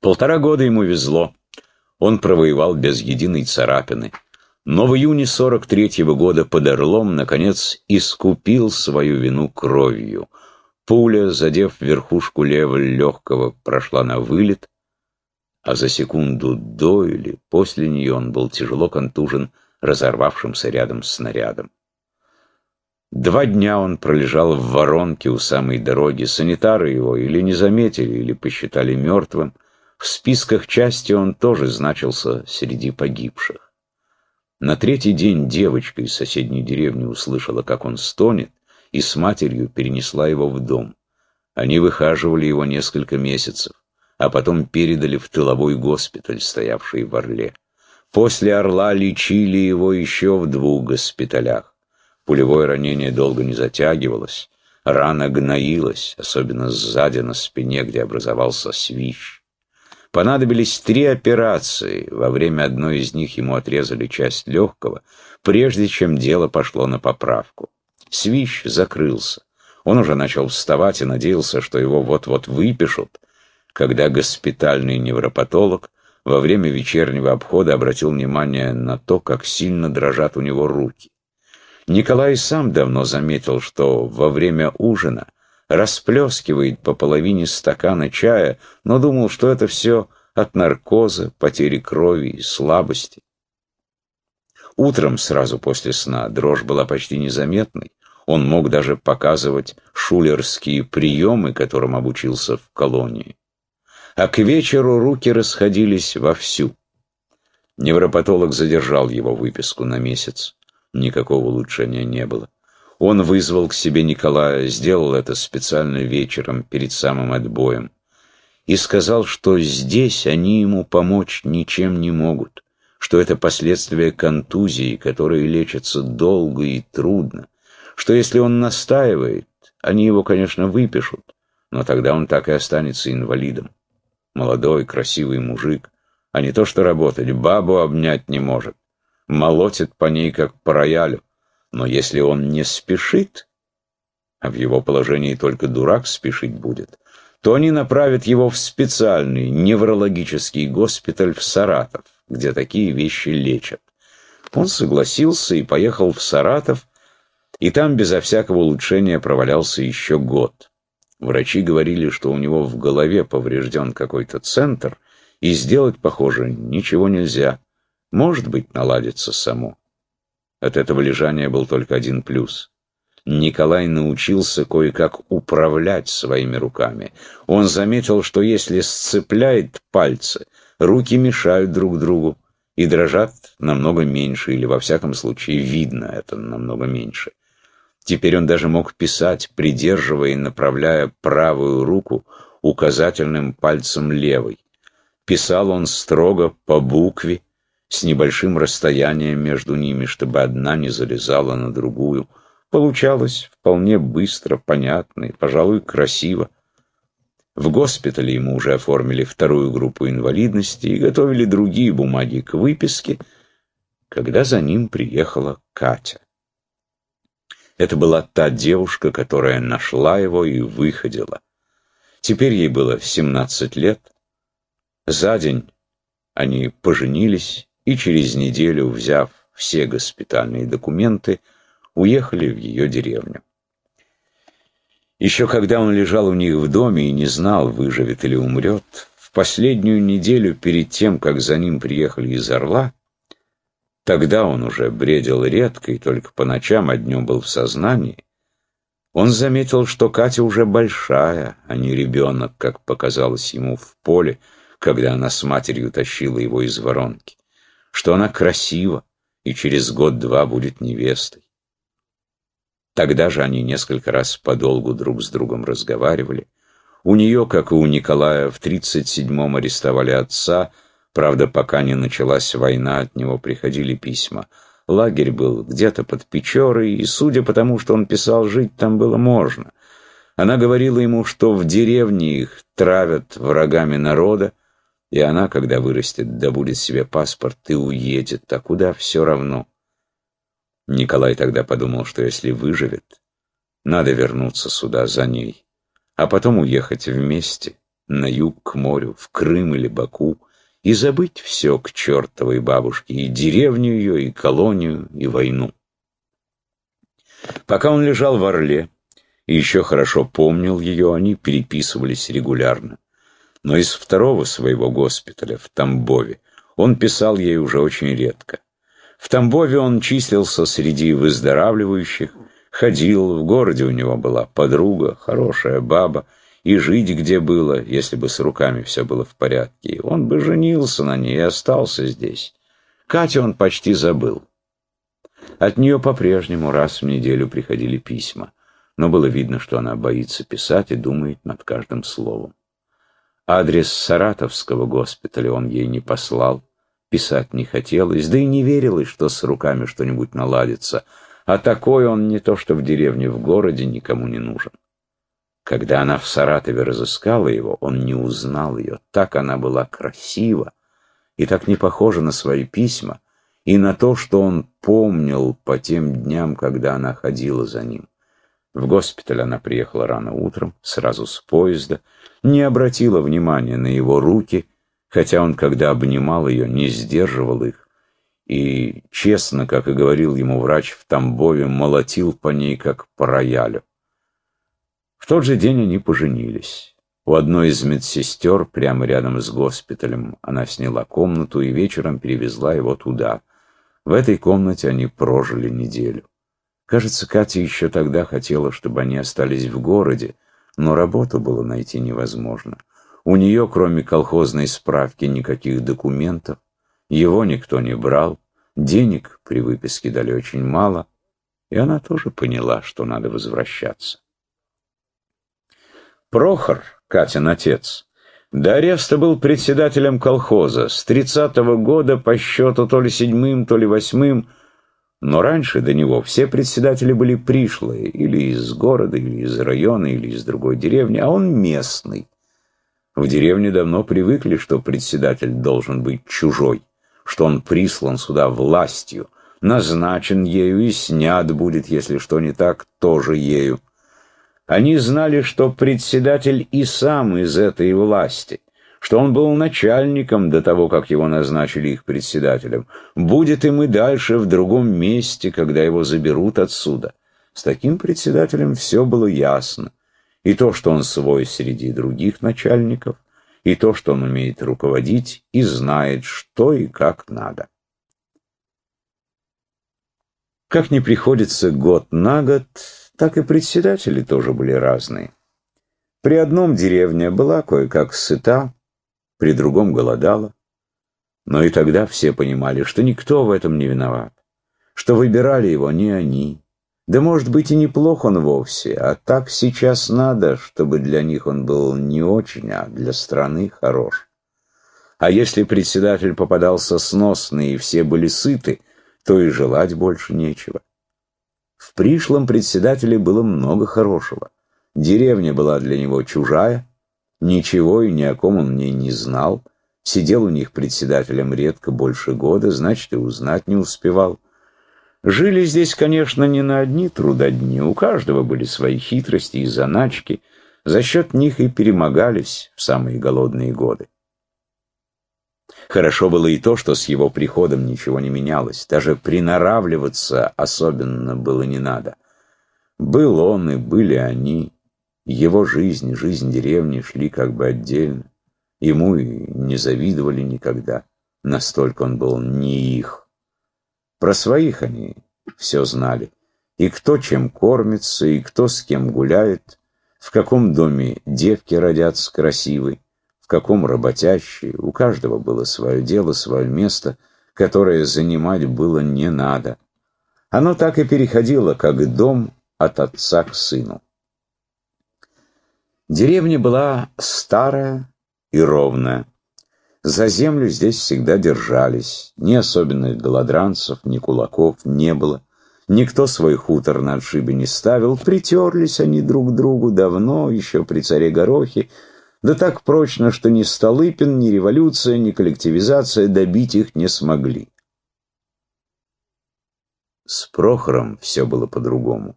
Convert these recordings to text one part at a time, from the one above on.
Полтора года ему везло. Он провоевал без единой царапины. Но в июне 43-го года под Орлом, наконец, искупил свою вину кровью. Пуля, задев верхушку левого легкого, прошла на вылет, а за секунду до или после нее он был тяжело контужен разорвавшимся рядом снарядом. Два дня он пролежал в воронке у самой дороги. Санитары его или не заметили, или посчитали мертвым. В списках части он тоже значился среди погибших. На третий день девочка из соседней деревни услышала, как он стонет, и с матерью перенесла его в дом. Они выхаживали его несколько месяцев а потом передали в тыловой госпиталь, стоявший в Орле. После Орла лечили его еще в двух госпиталях. Пулевое ранение долго не затягивалось, рана гноилась, особенно сзади на спине, где образовался свищ. Понадобились три операции, во время одной из них ему отрезали часть легкого, прежде чем дело пошло на поправку. Свищ закрылся. Он уже начал вставать и надеялся, что его вот-вот выпишут, когда госпитальный невропатолог во время вечернего обхода обратил внимание на то, как сильно дрожат у него руки. Николай сам давно заметил, что во время ужина расплескивает по половине стакана чая, но думал, что это все от наркоза, потери крови и слабости. Утром, сразу после сна, дрожь была почти незаметной. Он мог даже показывать шулерские приемы, которым обучился в колонии а к вечеру руки расходились вовсю. Невропатолог задержал его выписку на месяц. Никакого улучшения не было. Он вызвал к себе Николая, сделал это специально вечером, перед самым отбоем, и сказал, что здесь они ему помочь ничем не могут, что это последствия контузии, которые лечатся долго и трудно, что если он настаивает, они его, конечно, выпишут, но тогда он так и останется инвалидом молодой, красивый мужик, а не то что работать, бабу обнять не может. Молотит по ней, как по роялю. Но если он не спешит, а в его положении только дурак спешить будет, то они направят его в специальный неврологический госпиталь в Саратов, где такие вещи лечат. Он согласился и поехал в Саратов, и там безо всякого улучшения провалялся еще год. Врачи говорили, что у него в голове поврежден какой-то центр, и сделать, похоже, ничего нельзя. Может быть, наладится само. От этого лежания был только один плюс. Николай научился кое-как управлять своими руками. Он заметил, что если сцепляет пальцы, руки мешают друг другу и дрожат намного меньше, или во всяком случае видно это намного меньше. Теперь он даже мог писать, придерживая и направляя правую руку указательным пальцем левой. Писал он строго по букве, с небольшим расстоянием между ними, чтобы одна не залезала на другую. Получалось вполне быстро, понятно и, пожалуй, красиво. В госпитале ему уже оформили вторую группу инвалидности и готовили другие бумаги к выписке, когда за ним приехала Катя. Это была та девушка, которая нашла его и выходила. Теперь ей было 17 лет. За день они поженились и через неделю, взяв все госпитальные документы, уехали в ее деревню. Еще когда он лежал у них в доме и не знал, выживет или умрет, в последнюю неделю перед тем, как за ним приехали из Орла, Тогда он уже бредил редко и только по ночам, а днем был в сознании. Он заметил, что Катя уже большая, а не ребенок, как показалось ему в поле, когда она с матерью тащила его из воронки, что она красива и через год-два будет невестой. Тогда же они несколько раз подолгу друг с другом разговаривали. У нее, как и у Николая, в 37-м арестовали отца — Правда, пока не началась война, от него приходили письма. Лагерь был где-то под Печорой, и, судя по тому, что он писал, жить там было можно. Она говорила ему, что в деревне их травят врагами народа, и она, когда вырастет, добудет себе паспорт и уедет, а куда все равно. Николай тогда подумал, что если выживет, надо вернуться сюда за ней, а потом уехать вместе на юг к морю, в Крым или Баку, и забыть все к чертовой бабушке, и деревню ее, и колонию, и войну. Пока он лежал в Орле и еще хорошо помнил ее, они переписывались регулярно. Но из второго своего госпиталя, в Тамбове, он писал ей уже очень редко. В Тамбове он числился среди выздоравливающих, ходил, в городе у него была подруга, хорошая баба, и жить где было, если бы с руками все было в порядке. Он бы женился на ней и остался здесь. Катю он почти забыл. От нее по-прежнему раз в неделю приходили письма, но было видно, что она боится писать и думает над каждым словом. Адрес Саратовского госпиталя он ей не послал, писать не хотелось, да и не верилось, что с руками что-нибудь наладится, а такой он не то что в деревне, в городе никому не нужен. Когда она в Саратове разыскала его, он не узнал ее. Так она была красива и так не похожа на свои письма, и на то, что он помнил по тем дням, когда она ходила за ним. В госпиталь она приехала рано утром, сразу с поезда, не обратила внимания на его руки, хотя он, когда обнимал ее, не сдерживал их, и, честно, как и говорил ему врач в Тамбове, молотил по ней, как по роялю. В тот же день они поженились. У одной из медсестер, прямо рядом с госпиталем, она сняла комнату и вечером перевезла его туда. В этой комнате они прожили неделю. Кажется, Катя еще тогда хотела, чтобы они остались в городе, но работу было найти невозможно. У нее, кроме колхозной справки, никаких документов. Его никто не брал, денег при выписке дали очень мало, и она тоже поняла, что надо возвращаться. Прохор, Катин отец, до ареста был председателем колхоза, с тридцатого года по счету то ли седьмым, то ли восьмым, но раньше до него все председатели были пришлые, или из города, или из района, или из другой деревни, а он местный. В деревне давно привыкли, что председатель должен быть чужой, что он прислан сюда властью, назначен ею и снят будет, если что не так, тоже ею. Они знали, что председатель и сам из этой власти, что он был начальником до того, как его назначили их председателем, будет им и дальше в другом месте, когда его заберут отсюда. С таким председателем все было ясно. И то, что он свой среди других начальников, и то, что он умеет руководить и знает, что и как надо. Как не приходится год на год, так и председатели тоже были разные. При одном деревня была кое-как сыта, при другом голодала. Но и тогда все понимали, что никто в этом не виноват, что выбирали его не они. Да, может быть, и неплох он вовсе, а так сейчас надо, чтобы для них он был не очень, а для страны хорош. А если председатель попадался сносный и все были сыты, то и желать больше нечего. В пришлом председателе было много хорошего. Деревня была для него чужая, ничего и ни о ком он мне не знал. Сидел у них председателем редко больше года, значит, и узнать не успевал. Жили здесь, конечно, не на одни трудодни, у каждого были свои хитрости и заначки, за счет них и перемогались в самые голодные годы. Хорошо было и то, что с его приходом ничего не менялось. Даже приноравливаться особенно было не надо. Был он и были они. Его жизнь, жизнь деревни шли как бы отдельно. Ему и не завидовали никогда. Настолько он был не их. Про своих они все знали. И кто чем кормится, и кто с кем гуляет, в каком доме девки родятся красивой в каком работящий, у каждого было свое дело, свое место, которое занимать было не надо. Оно так и переходило, как дом от отца к сыну. Деревня была старая и ровная. За землю здесь всегда держались. Ни особенных голодранцев, ни кулаков не было. Никто свой хутор на отшибе не ставил. Притерлись они друг к другу давно, еще при царе Горохе, да так прочно, что ни Столыпин, ни революция, ни коллективизация добить их не смогли. С Прохором все было по-другому.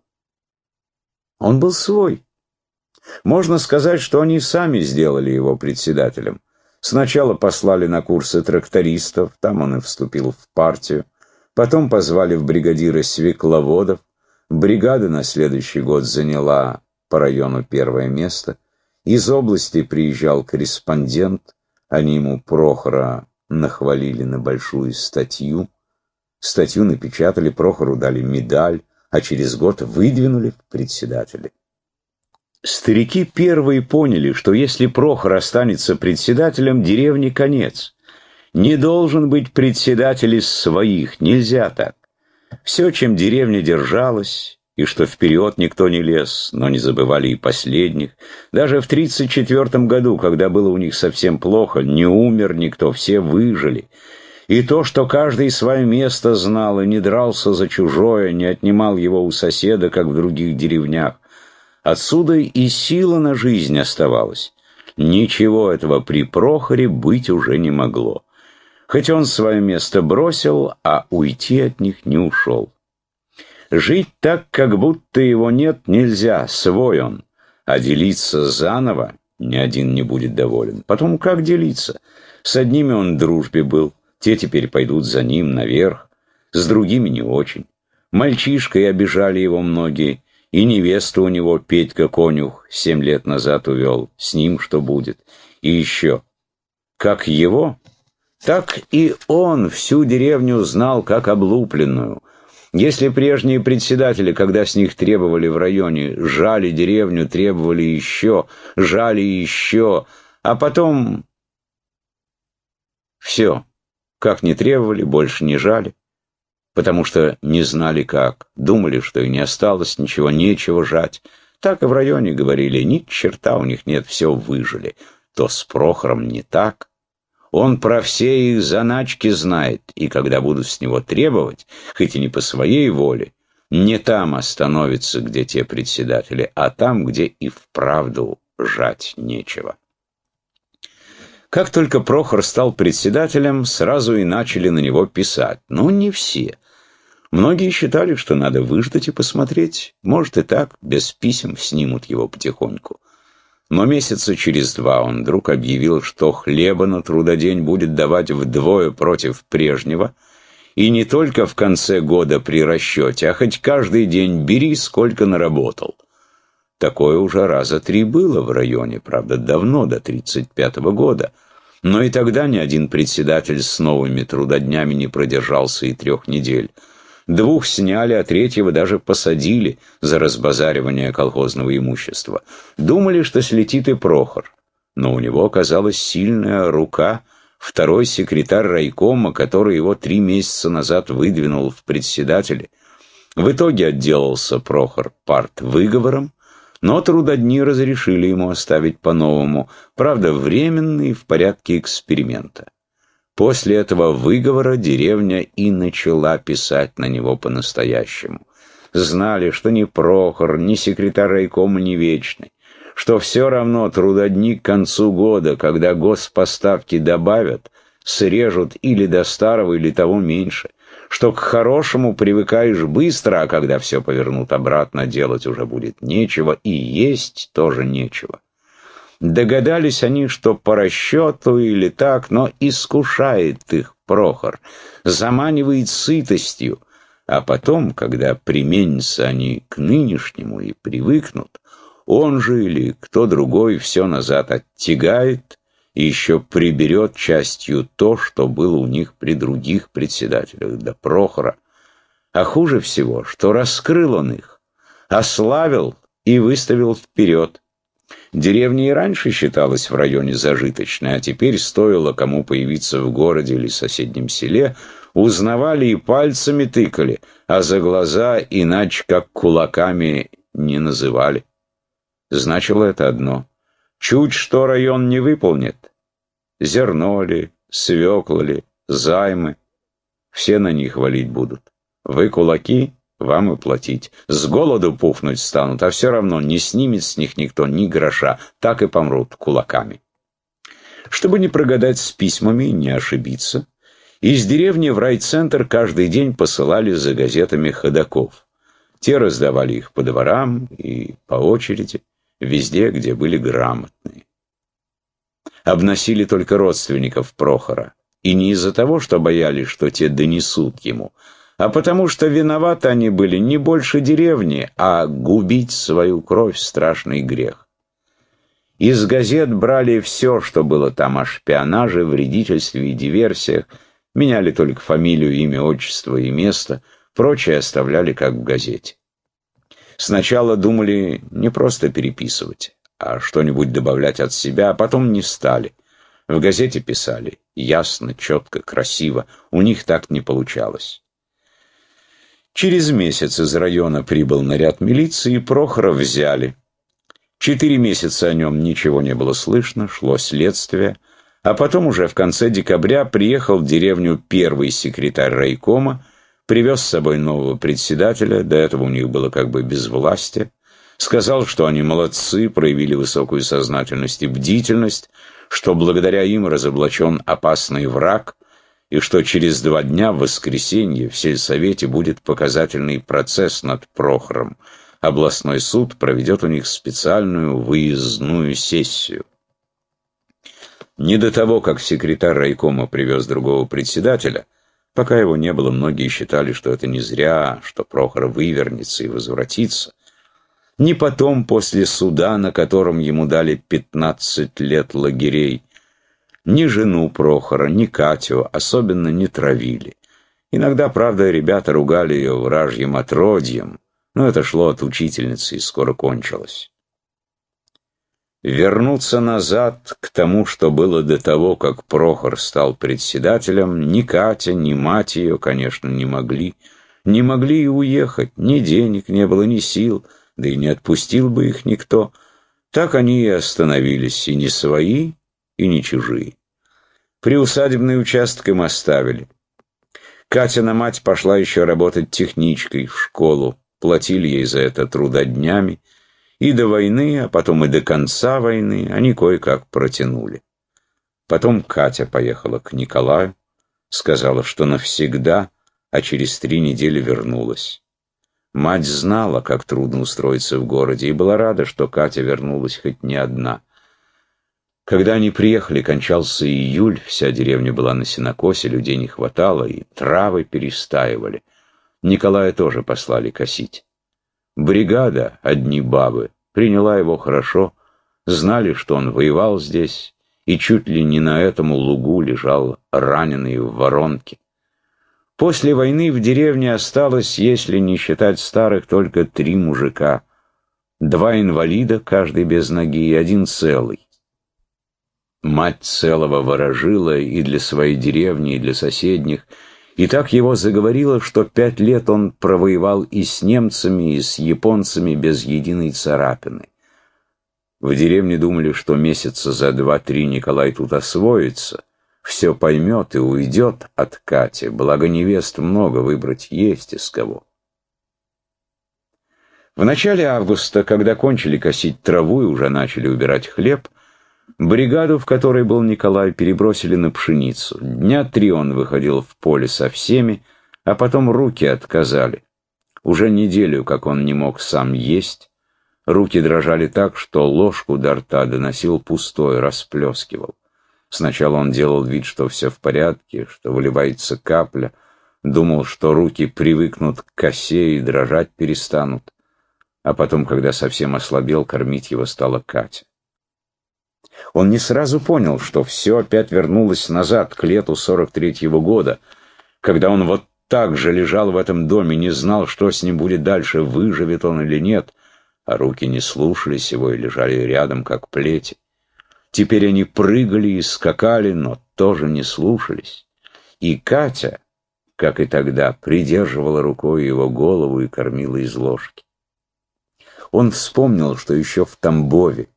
Он был свой. Можно сказать, что они сами сделали его председателем. Сначала послали на курсы трактористов, там он и вступил в партию. Потом позвали в бригадиры свекловодов. Бригада на следующий год заняла по району первое место. Из области приезжал корреспондент, они ему Прохора нахвалили на большую статью. Статью напечатали, Прохору дали медаль, а через год выдвинули в председатели. Старики первые поняли, что если Прохор останется председателем, деревне конец. Не должен быть председатель из своих, нельзя так. Все, чем деревня держалась, и что вперед никто не лез, но не забывали и последних. Даже в 34 году, когда было у них совсем плохо, не умер никто, все выжили. И то, что каждый свое место знал и не дрался за чужое, не отнимал его у соседа, как в других деревнях, Отсюда и сила на жизнь оставалась. Ничего этого при Прохоре быть уже не могло. Хоть он свое место бросил, а уйти от них не ушел. Жить так, как будто его нет, нельзя, свой он. А делиться заново ни один не будет доволен. Потом как делиться? С одними он в дружбе был, те теперь пойдут за ним наверх, с другими не очень. Мальчишкой обижали его многие, и невесту у него Петька Конюх семь лет назад увел. С ним что будет? И еще. Как его, так и он всю деревню знал как облупленную. Если прежние председатели, когда с них требовали в районе, жали деревню, требовали еще, жали еще, а потом... Все. Как не требовали, больше не жали потому что не знали как, думали, что и не осталось ничего, нечего жать. Так и в районе говорили, ни черта у них нет, все выжили. То с Прохором не так. Он про все их заначки знает, и когда будут с него требовать, хоть и не по своей воле, не там остановится, где те председатели, а там, где и вправду жать нечего. Как только Прохор стал председателем, сразу и начали на него писать. Но не все. Многие считали, что надо выждать и посмотреть. Может и так, без писем снимут его потихоньку. Но месяца через два он вдруг объявил, что хлеба на трудодень будет давать вдвое против прежнего, и не только в конце года при расчете, а хоть каждый день бери, сколько наработал. Такое уже раза три было в районе, правда, давно, до 35-го года. Но и тогда ни один председатель с новыми трудоднями не продержался и трех недель. Двух сняли, а третьего даже посадили за разбазаривание колхозного имущества. Думали, что слетит и Прохор. Но у него оказалась сильная рука, второй секретарь райкома, который его три месяца назад выдвинул в председатели. В итоге отделался Прохор парт выговором, но трудодни разрешили ему оставить по-новому, правда, временный в порядке эксперимента. После этого выговора деревня и начала писать на него по-настоящему. Знали, что ни Прохор, ни секретарь райкома не вечны, что все равно трудодни к концу года, когда госпоставки добавят, срежут или до старого, или того меньше, что к хорошему привыкаешь быстро, а когда все повернут обратно, делать уже будет нечего, и есть тоже нечего. Догадались они, что по расчету или так, но искушает их Прохор, заманивает сытостью, а потом, когда применятся они к нынешнему и привыкнут, он же или кто другой все назад оттягает и еще приберет частью то, что было у них при других председателях, до Прохора. А хуже всего, что раскрыл он их, ославил и выставил вперед. Деревня и раньше считалась в районе зажиточной, а теперь стоило кому появиться в городе или соседнем селе, узнавали и пальцами тыкали, а за глаза иначе как кулаками не называли. Значило это одно. Чуть что район не выполнит. Зерно ли, свекла ли, займы. Все на них валить будут. Вы кулаки, вам и платить. С голоду пухнуть станут, а все равно не снимет с них никто ни гроша, так и помрут кулаками. Чтобы не прогадать с письмами и не ошибиться, из деревни в райцентр каждый день посылали за газетами ходаков. Те раздавали их по дворам и по очереди. везде, где были грамотные. Обносили только родственников Прохора. И не из-за того, что боялись, что те донесут ему, а потому что виноваты они были не больше деревни, а губить свою кровь — страшный грех. Из газет брали все, что было там о шпионаже, вредительстве и диверсиях, меняли только фамилию, имя, отчество и место, прочее оставляли как в газете. Сначала думали не просто переписывать, что-нибудь добавлять от себя, а потом не стали. В газете писали ясно, четко, красиво. У них так не получалось. Через месяц из района прибыл наряд милиции, и Прохора взяли. Четыре месяца о нем ничего не было слышно, шло следствие, а потом уже в конце декабря приехал в деревню первый секретарь райкома, привез с собой нового председателя, до этого у них было как бы безвластие, сказал, что они молодцы, проявили высокую сознательность и бдительность, что благодаря им разоблачен опасный враг, и что через два дня, в воскресенье, в сельсовете будет показательный процесс над Прохором. Областной суд проведет у них специальную выездную сессию. Не до того, как секретарь райкома привез другого председателя, пока его не было, многие считали, что это не зря, что Прохор вывернется и возвратится. Не потом, после суда, на котором ему дали пятнадцать лет лагерей, ни жену Прохора, ни Катю особенно не травили. Иногда, правда, ребята ругали ее вражьим отродьем, но это шло от учительницы и скоро кончилось. Вернуться назад к тому, что было до того, как Прохор стал председателем, ни Катя, ни мать ее, конечно, не могли. Не могли и уехать, ни денег не было, ни сил — да и не отпустил бы их никто. Так они и остановились, и не свои, и не чужие. Приусадебный участок им оставили. Катина мать пошла еще работать техничкой в школу, платили ей за это трудоднями, и до войны, а потом и до конца войны они кое-как протянули. Потом Катя поехала к Николаю, сказала, что навсегда, а через три недели вернулась. Мать знала, как трудно устроиться в городе, и была рада, что Катя вернулась хоть не одна. Когда они приехали, кончался июль, вся деревня была на сенокосе, людей не хватало, и травы перестаивали. Николая тоже послали косить. Бригада, одни бабы, приняла его хорошо, знали, что он воевал здесь, и чуть ли не на этом лугу лежал раненый в воронке. После войны в деревне осталось, если не считать старых, только три мужика. Два инвалида, каждый без ноги, и один целый. Мать целого ворожила и для своей деревни, и для соседних, и так его заговорила, что пять лет он провоевал и с немцами, и с японцами без единой царапины. В деревне думали, что месяца за два-три Николай тут освоится, все поймет и уйдет от Кати, благо невест много, выбрать есть из кого. В начале августа, когда кончили косить траву и уже начали убирать хлеб, бригаду, в которой был Николай, перебросили на пшеницу. Дня три он выходил в поле со всеми, а потом руки отказали. Уже неделю, как он не мог сам есть, руки дрожали так, что ложку до рта доносил пустой, расплескивал. Сначала он делал вид, что все в порядке, что выливается капля, думал, что руки привыкнут к косе и дрожать перестанут. А потом, когда совсем ослабел, кормить его стала Катя. Он не сразу понял, что все опять вернулось назад, к лету 43-го года, когда он вот так же лежал в этом доме, не знал, что с ним будет дальше, выживет он или нет, а руки не слушались его и лежали рядом, как плети. Теперь они прыгали и скакали, но тоже не слушались. И Катя, как и тогда, придерживала рукой его голову и кормила из ложки. Он вспомнил, что еще в Тамбове,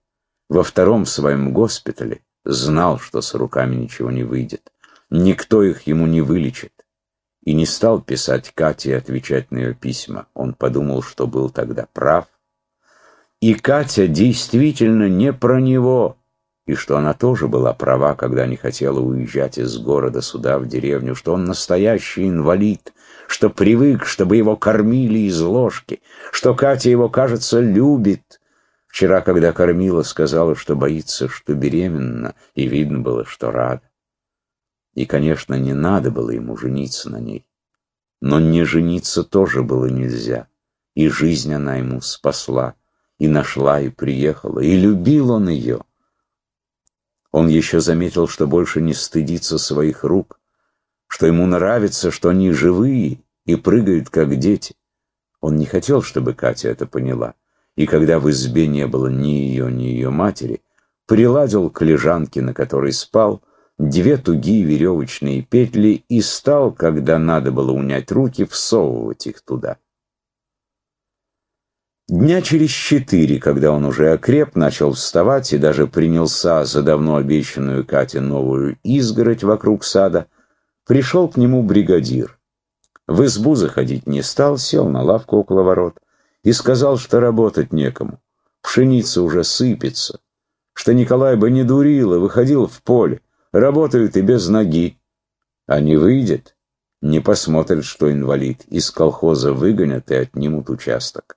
во втором своем госпитале, знал, что с руками ничего не выйдет. Никто их ему не вылечит. И не стал писать Кате и отвечать на ее письма. Он подумал, что был тогда прав. И Катя действительно не про него, и что она тоже была права, когда не хотела уезжать из города сюда, в деревню, что он настоящий инвалид, что привык, чтобы его кормили из ложки, что Катя его, кажется, любит. Вчера, когда кормила, сказала, что боится, что беременна, и видно было, что рада. И, конечно, не надо было ему жениться на ней. Но не жениться тоже было нельзя. И жизнь она ему спасла, и нашла, и приехала, и любил он ее. Он еще заметил, что больше не стыдится своих рук, что ему нравится, что они живые и прыгают, как дети. Он не хотел, чтобы Катя это поняла, и когда в избе не было ни ее, ни ее матери, приладил к лежанке, на которой спал, две тугие веревочные петли и стал, когда надо было унять руки, всовывать их туда. Дня через четыре, когда он уже окреп, начал вставать и даже принялся за давно обещанную Кате новую изгородь вокруг сада, пришел к нему бригадир. В избу заходить не стал, сел на лавку около ворот и сказал, что работать некому. Пшеница уже сыпется, что Николай бы не дурил и выходил в поле, работают и без ноги. А не выйдет, не посмотрят, что инвалид, из колхоза выгонят и отнимут участок.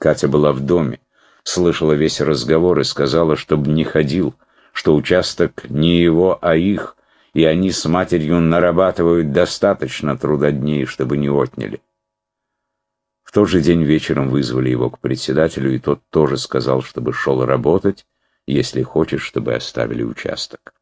Катя была в доме, слышала весь разговор и сказала, чтобы не ходил, что участок не его, а их, и они с матерью нарабатывают достаточно трудодней, чтобы не отняли. В тот же день вечером вызвали его к председателю, и тот тоже сказал, чтобы шел работать, если хочет, чтобы оставили участок.